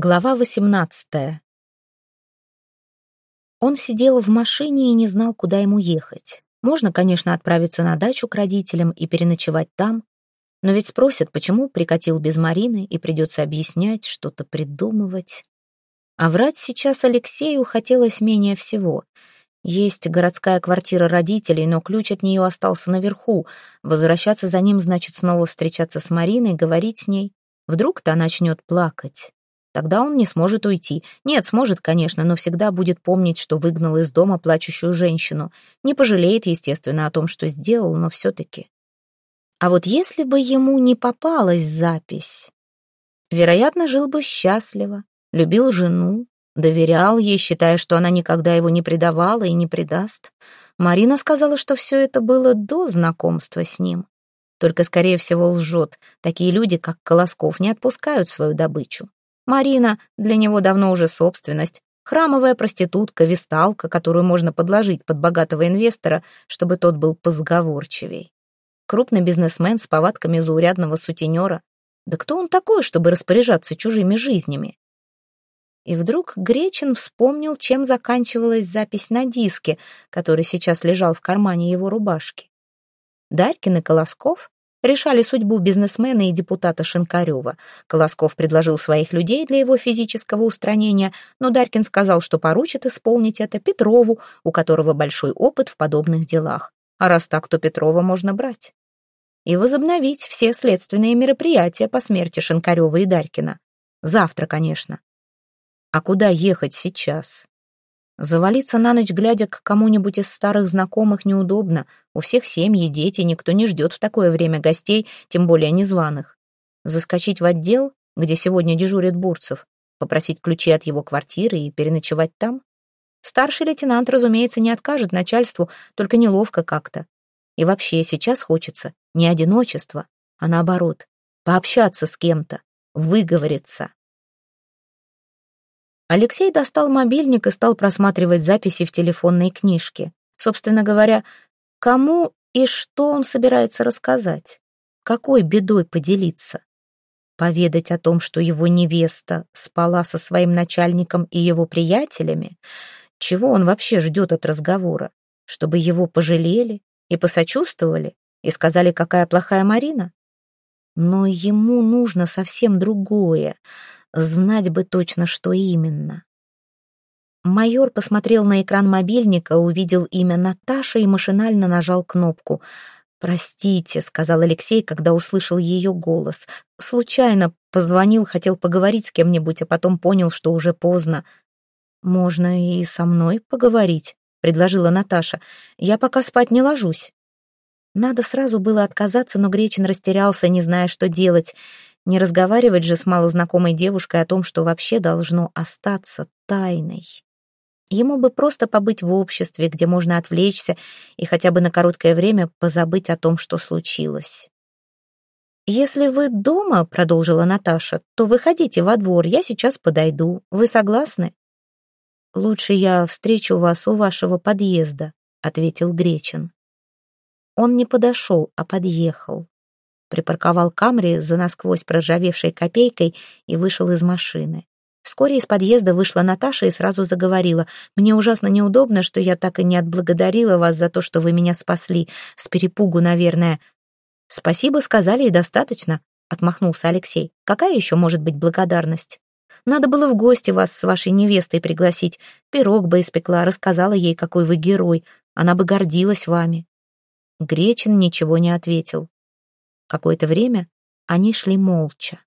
Глава 18. Он сидел в машине и не знал, куда ему ехать. Можно, конечно, отправиться на дачу к родителям и переночевать там, но ведь спросят, почему прикатил без Марины, и придется объяснять, что-то придумывать. А врать сейчас Алексею хотелось менее всего. Есть городская квартира родителей, но ключ от нее остался наверху. Возвращаться за ним значит снова встречаться с Мариной, говорить с ней. Вдруг та начнет плакать. Тогда он не сможет уйти. Нет, сможет, конечно, но всегда будет помнить, что выгнал из дома плачущую женщину. Не пожалеет, естественно, о том, что сделал, но все-таки. А вот если бы ему не попалась запись, вероятно, жил бы счастливо, любил жену, доверял ей, считая, что она никогда его не предавала и не предаст. Марина сказала, что все это было до знакомства с ним. Только, скорее всего, лжет. Такие люди, как Колосков, не отпускают свою добычу. Марина для него давно уже собственность. Храмовая проститутка, висталка, которую можно подложить под богатого инвестора, чтобы тот был позговорчивей. Крупный бизнесмен с повадками заурядного сутенера. Да кто он такой, чтобы распоряжаться чужими жизнями? И вдруг Гречин вспомнил, чем заканчивалась запись на диске, который сейчас лежал в кармане его рубашки. Дарькин и Колосков решали судьбу бизнесмена и депутата Шинкарева. Колосков предложил своих людей для его физического устранения, но Даркин сказал, что поручит исполнить это Петрову, у которого большой опыт в подобных делах. А раз так, то Петрова можно брать. И возобновить все следственные мероприятия по смерти Шинкарева и Дарькина. Завтра, конечно. А куда ехать сейчас? Завалиться на ночь, глядя к кому-нибудь из старых знакомых, неудобно. У всех семьи, дети, никто не ждет в такое время гостей, тем более незваных. Заскочить в отдел, где сегодня дежурит Бурцев, попросить ключи от его квартиры и переночевать там? Старший лейтенант, разумеется, не откажет начальству, только неловко как-то. И вообще сейчас хочется не одиночества, а наоборот, пообщаться с кем-то, выговориться. Алексей достал мобильник и стал просматривать записи в телефонной книжке. Собственно говоря, кому и что он собирается рассказать? Какой бедой поделиться? Поведать о том, что его невеста спала со своим начальником и его приятелями? Чего он вообще ждет от разговора? Чтобы его пожалели и посочувствовали и сказали, какая плохая Марина? Но ему нужно совсем другое — Знать бы точно, что именно. Майор посмотрел на экран мобильника, увидел имя Наташа и машинально нажал кнопку. «Простите», — сказал Алексей, когда услышал ее голос. «Случайно позвонил, хотел поговорить с кем-нибудь, а потом понял, что уже поздно». «Можно и со мной поговорить», — предложила Наташа. «Я пока спать не ложусь». Надо сразу было отказаться, но Гречин растерялся, не зная, что делать. Не разговаривать же с малознакомой девушкой о том, что вообще должно остаться тайной. Ему бы просто побыть в обществе, где можно отвлечься и хотя бы на короткое время позабыть о том, что случилось. «Если вы дома, — продолжила Наташа, — то выходите во двор, я сейчас подойду. Вы согласны?» «Лучше я встречу вас у вашего подъезда», — ответил Гречин. Он не подошел, а подъехал припарковал Камри за насквозь проржавевшей копейкой и вышел из машины. Вскоре из подъезда вышла Наташа и сразу заговорила. «Мне ужасно неудобно, что я так и не отблагодарила вас за то, что вы меня спасли. С перепугу, наверное». «Спасибо, сказали, и достаточно», — отмахнулся Алексей. «Какая еще может быть благодарность?» «Надо было в гости вас с вашей невестой пригласить. Пирог бы испекла, рассказала ей, какой вы герой. Она бы гордилась вами». Гречин ничего не ответил. Какое-то время они шли молча.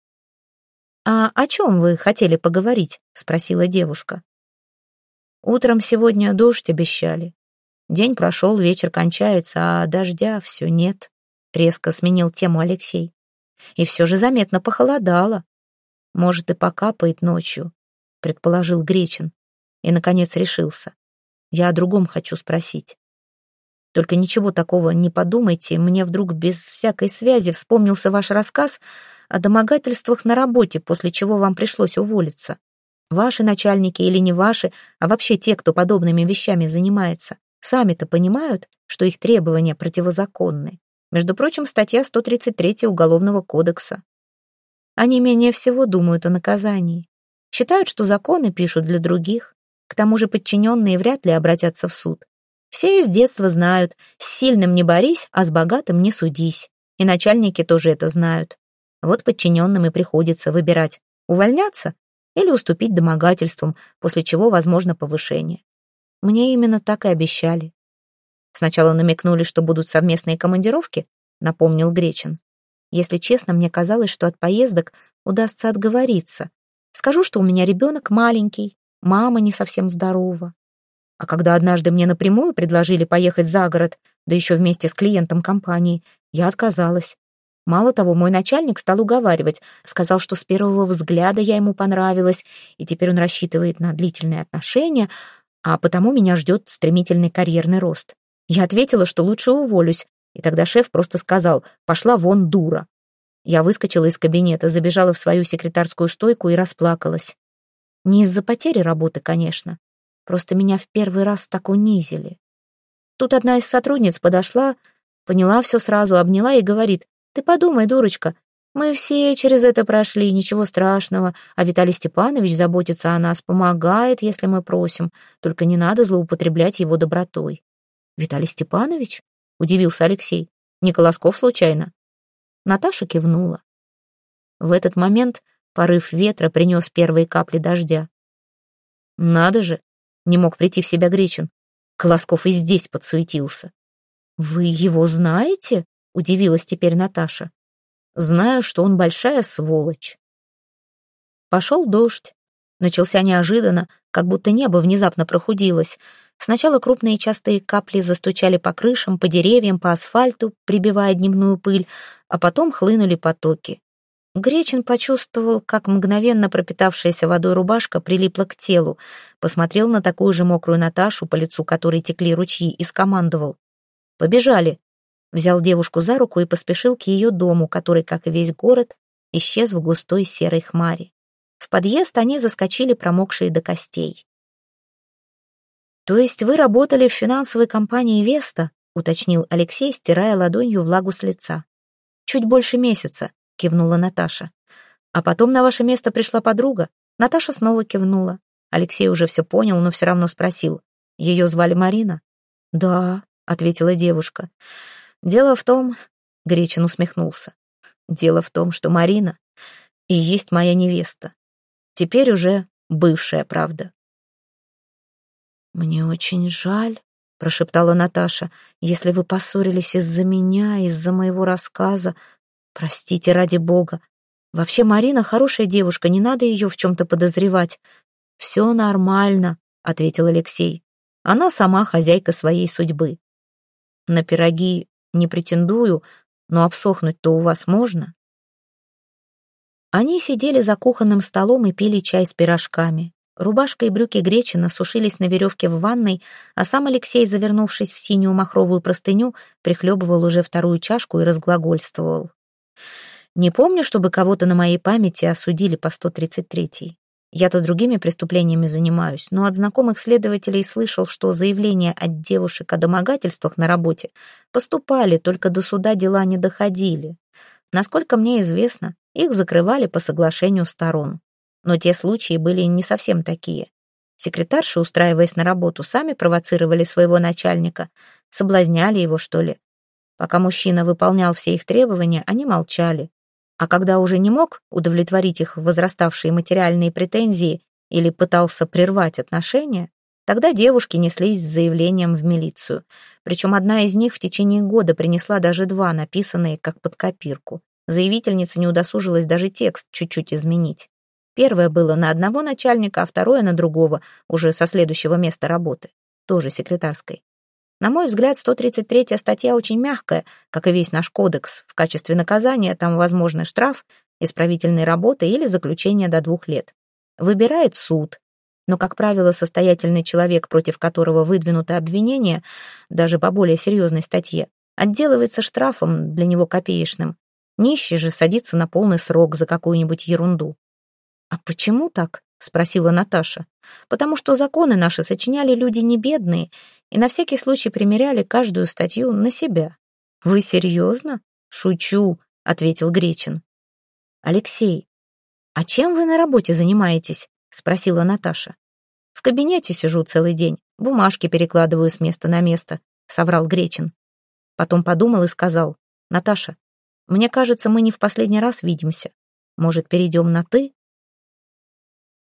«А о чем вы хотели поговорить?» — спросила девушка. «Утром сегодня дождь обещали. День прошел, вечер кончается, а дождя все нет», — резко сменил тему Алексей. «И все же заметно похолодало. Может, и покапает ночью», — предположил Гречин. И, наконец, решился. «Я о другом хочу спросить. Только ничего такого не подумайте, мне вдруг без всякой связи вспомнился ваш рассказ о домогательствах на работе, после чего вам пришлось уволиться. Ваши начальники или не ваши, а вообще те, кто подобными вещами занимается, сами-то понимают, что их требования противозаконны. Между прочим, статья 133 Уголовного кодекса. Они менее всего думают о наказании. Считают, что законы пишут для других. К тому же подчиненные вряд ли обратятся в суд. Все из детства знают, с сильным не борись, а с богатым не судись. И начальники тоже это знают. Вот подчиненным и приходится выбирать, увольняться или уступить домогательствам, после чего возможно повышение. Мне именно так и обещали. Сначала намекнули, что будут совместные командировки, напомнил Гречин. Если честно, мне казалось, что от поездок удастся отговориться. Скажу, что у меня ребенок маленький, мама не совсем здорова. А когда однажды мне напрямую предложили поехать за город, да еще вместе с клиентом компании, я отказалась. Мало того, мой начальник стал уговаривать, сказал, что с первого взгляда я ему понравилась, и теперь он рассчитывает на длительные отношения, а потому меня ждет стремительный карьерный рост. Я ответила, что лучше уволюсь, и тогда шеф просто сказал «пошла вон, дура». Я выскочила из кабинета, забежала в свою секретарскую стойку и расплакалась. Не из-за потери работы, конечно. Просто меня в первый раз так унизили. Тут одна из сотрудниц подошла, поняла все сразу, обняла и говорит, «Ты подумай, дурочка, мы все через это прошли, ничего страшного, а Виталий Степанович заботится о нас, помогает, если мы просим, только не надо злоупотреблять его добротой». «Виталий Степанович?» — удивился Алексей. «Не Колосков случайно?» Наташа кивнула. В этот момент порыв ветра принес первые капли дождя. «Надо же!» — не мог прийти в себя Гречин. Колосков и здесь подсуетился. «Вы его знаете?» — удивилась теперь Наташа. «Знаю, что он большая сволочь». Пошел дождь. Начался неожиданно, как будто небо внезапно прохудилось. Сначала крупные частые капли застучали по крышам, по деревьям, по асфальту, прибивая дневную пыль, а потом хлынули потоки. Гречин почувствовал, как мгновенно пропитавшаяся водой рубашка прилипла к телу, посмотрел на такую же мокрую Наташу, по лицу которой текли ручьи, и скомандовал. «Побежали!» Взял девушку за руку и поспешил к ее дому, который, как и весь город, исчез в густой серой хмаре. В подъезд они заскочили, промокшие до костей. «То есть вы работали в финансовой компании «Веста»?» — уточнил Алексей, стирая ладонью влагу с лица. «Чуть больше месяца», — кивнула Наташа. «А потом на ваше место пришла подруга?» Наташа снова кивнула. Алексей уже все понял, но все равно спросил. «Ее звали Марина?» «Да», — ответила девушка. «Дело в том...» — Гречин усмехнулся. «Дело в том, что Марина и есть моя невеста. Теперь уже бывшая, правда». «Мне очень жаль», — прошептала Наташа, «если вы поссорились из-за меня, из-за моего рассказа. Простите, ради бога. Вообще Марина хорошая девушка, не надо ее в чем-то подозревать». «Все нормально», — ответил Алексей. «Она сама хозяйка своей судьбы. На пироги не претендую, но обсохнуть-то у вас можно». Они сидели за кухонным столом и пили чай с пирожками. Рубашка и брюки Гречина сушились на веревке в ванной, а сам Алексей, завернувшись в синюю махровую простыню, прихлебывал уже вторую чашку и разглагольствовал. «Не помню, чтобы кого-то на моей памяти осудили по 133-й. Я-то другими преступлениями занимаюсь, но от знакомых следователей слышал, что заявления от девушек о домогательствах на работе поступали, только до суда дела не доходили. Насколько мне известно, их закрывали по соглашению сторон. Но те случаи были не совсем такие. Секретарши, устраиваясь на работу, сами провоцировали своего начальника, соблазняли его, что ли. Пока мужчина выполнял все их требования, они молчали. А когда уже не мог удовлетворить их возраставшие материальные претензии или пытался прервать отношения, тогда девушки неслись с заявлением в милицию. Причем одна из них в течение года принесла даже два, написанные как под копирку. Заявительница не удосужилась даже текст чуть-чуть изменить. Первое было на одного начальника, а второе на другого, уже со следующего места работы, тоже секретарской. На мой взгляд, 133-я статья очень мягкая, как и весь наш кодекс. В качестве наказания там возможны штраф, исправительные работы или заключение до двух лет. Выбирает суд. Но, как правило, состоятельный человек, против которого выдвинуто обвинение, даже по более серьезной статье, отделывается штрафом для него копеечным. Нищий же садится на полный срок за какую-нибудь ерунду. «А почему так?» — спросила Наташа. «Потому что законы наши сочиняли люди не бедные и на всякий случай примеряли каждую статью на себя». «Вы серьезно?» «Шучу», — ответил Гречин. «Алексей, а чем вы на работе занимаетесь?» спросила Наташа. «В кабинете сижу целый день, бумажки перекладываю с места на место», — соврал Гречин. Потом подумал и сказал, «Наташа, мне кажется, мы не в последний раз видимся. Может, перейдем на «ты»?»